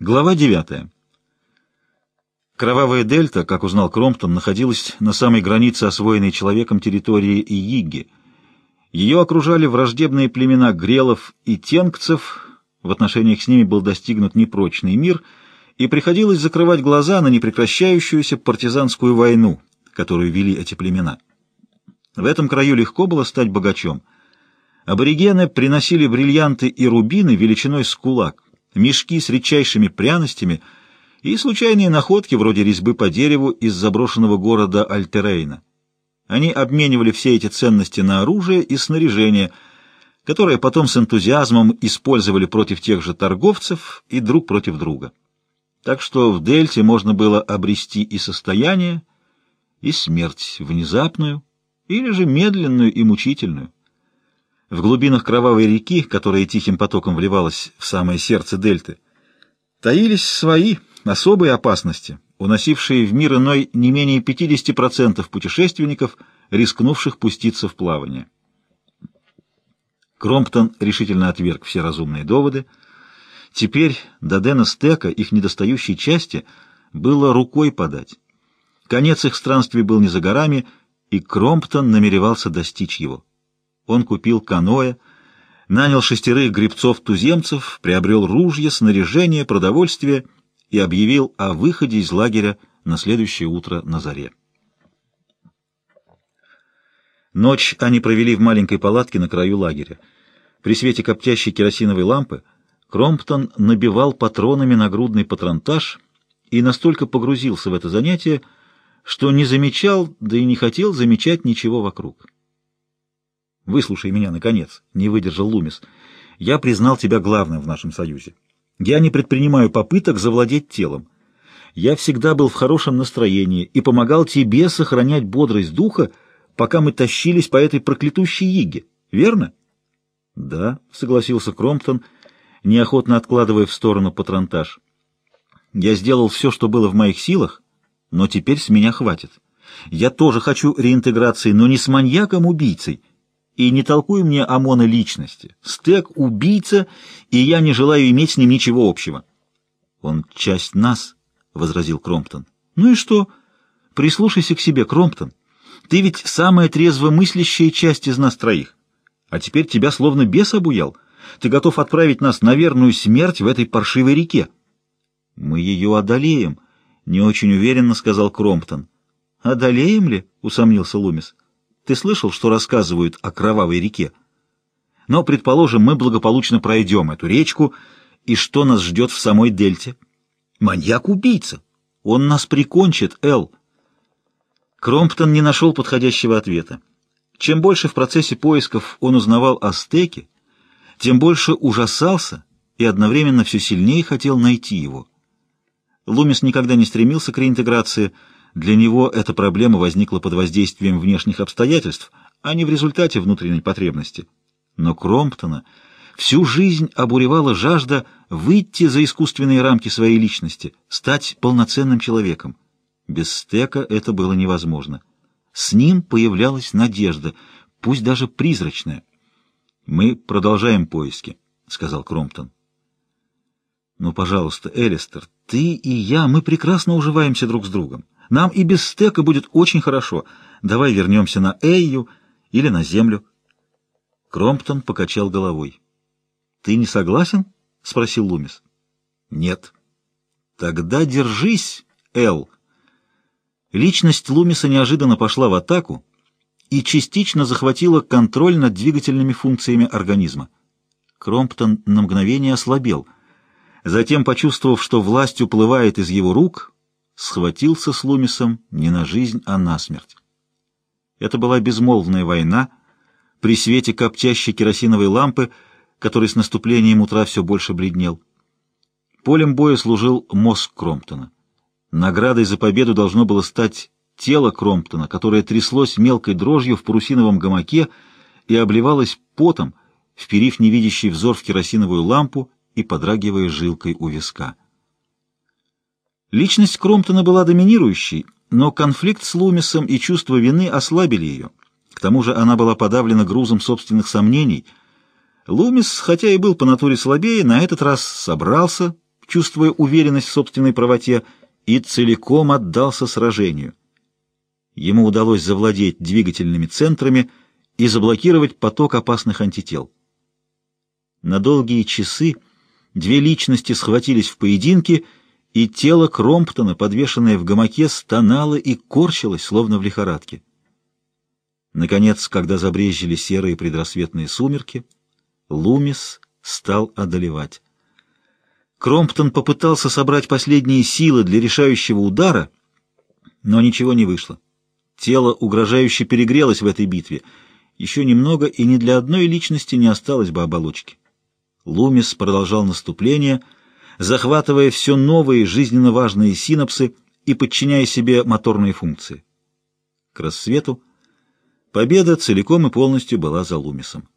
Глава 9. Кровавая дельта, как узнал Кромптон, находилась на самой границе освоенной человеком территории Ииги. Ее окружали враждебные племена грелов и тенгцев, в отношениях с ними был достигнут непрочный мир, и приходилось закрывать глаза на непрекращающуюся партизанскую войну, которую вели эти племена. В этом краю легко было стать богачом. Аборигены приносили бриллианты и рубины величиной с кулак, мешки с редчайшими пряностями и случайные находки вроде резьбы по дереву из заброшенного города Альтерейна. Они обменивали все эти ценности на оружие и снаряжение, которое потом с энтузиазмом использовали против тех же торговцев и друг против друга. Так что в Дельте можно было обрести и состояние, и смерть внезапную, или же медленную и мучительную. В глубинах кровавой реки, которая тихим потоком вливалась в самое сердце дельты, таились свои особые опасности, уносившие в мир иной не менее 50% путешественников, рискнувших пуститься в плавание. Кромптон решительно отверг все разумные доводы. Теперь до Дэна Стека, их недостающей части, было рукой подать. Конец их странствий был не за горами, и Кромптон намеревался достичь его. Он купил каноэ, нанял шестерых гребцов-туземцев, приобрел ружья, снаряжение, продовольствие и объявил о выходе из лагеря на следующее утро на заре. Ночь они провели в маленькой палатке на краю лагеря. При свете коптящей керосиновой лампы Кромптон набивал патронами нагрудный патронтаж и настолько погрузился в это занятие, что не замечал, да и не хотел замечать ничего вокруг. Выслушай меня, наконец, — не выдержал Лумис. Я признал тебя главным в нашем союзе. Я не предпринимаю попыток завладеть телом. Я всегда был в хорошем настроении и помогал тебе сохранять бодрость духа, пока мы тащились по этой проклятущей иге. Верно? — Да, — согласился Кромптон, неохотно откладывая в сторону патронтаж. — Я сделал все, что было в моих силах, но теперь с меня хватит. Я тоже хочу реинтеграции, но не с маньяком-убийцей. И не толкуй мне ОМОНа личности. Стек — убийца, и я не желаю иметь с ним ничего общего. — Он часть нас, — возразил Кромптон. — Ну и что? Прислушайся к себе, Кромптон. Ты ведь самая трезво мыслящая часть из нас троих. А теперь тебя словно бес обуял. Ты готов отправить нас на верную смерть в этой паршивой реке. — Мы ее одолеем, — не очень уверенно сказал Кромптон. — Одолеем ли? — усомнился Лумис. — ты слышал, что рассказывают о кровавой реке? Но, предположим, мы благополучно пройдем эту речку, и что нас ждет в самой дельте? Маньяк-убийца. Он нас прикончит, Эл. Кромптон не нашел подходящего ответа. Чем больше в процессе поисков он узнавал о стеке, тем больше ужасался и одновременно все сильнее хотел найти его. Лумис никогда не стремился к реинтеграции, для него эта проблема возникла под воздействием внешних обстоятельств, а не в результате внутренней потребности. Но Кромптона всю жизнь обуревала жажда выйти за искусственные рамки своей личности, стать полноценным человеком. Без стека это было невозможно. С ним появлялась надежда, пусть даже призрачная. «Мы продолжаем поиски», — сказал Кромптон. «Ну, пожалуйста, Элистер, ты и я, мы прекрасно уживаемся друг с другом. Нам и без стека будет очень хорошо. Давай вернемся на Эйю или на землю. Кромптон покачал головой. — Ты не согласен? — спросил Лумис. — Нет. — Тогда держись, Эл. Личность Лумиса неожиданно пошла в атаку и частично захватила контроль над двигательными функциями организма. Кромптон на мгновение ослабел. Затем, почувствовав, что власть уплывает из его рук, схватился с Лумисом не на жизнь, а на смерть. Это была безмолвная война при свете коптящей керосиновой лампы, который с наступлением утра все больше бледнел. Полем боя служил мозг Кромптона. Наградой за победу должно было стать тело Кромптона, которое тряслось мелкой дрожью в парусиновом гамаке и обливалось потом, вперив невидящий взор в керосиновую лампу и подрагивая жилкой у виска. Личность Кромптона была доминирующей, но конфликт с Лумисом и чувство вины ослабили ее. К тому же она была подавлена грузом собственных сомнений. Лумис, хотя и был по натуре слабее, на этот раз собрался чувствуя уверенность в собственной правоте, и целиком отдался сражению. Ему удалось завладеть двигательными центрами и заблокировать поток опасных антител. На долгие часы две личности схватились в поединке, и тело Кромптона, подвешенное в гамаке, стонало и корчилось, словно в лихорадке. Наконец, когда забрезжили серые предрассветные сумерки, Лумис стал одолевать. Кромптон попытался собрать последние силы для решающего удара, но ничего не вышло. Тело угрожающе перегрелось в этой битве. Еще немного, и ни для одной личности не осталось бы оболочки. Лумис продолжал наступление, захватывая все новые жизненно важные синапсы и подчиняя себе моторные функции. К рассвету победа целиком и полностью была за Лумисом.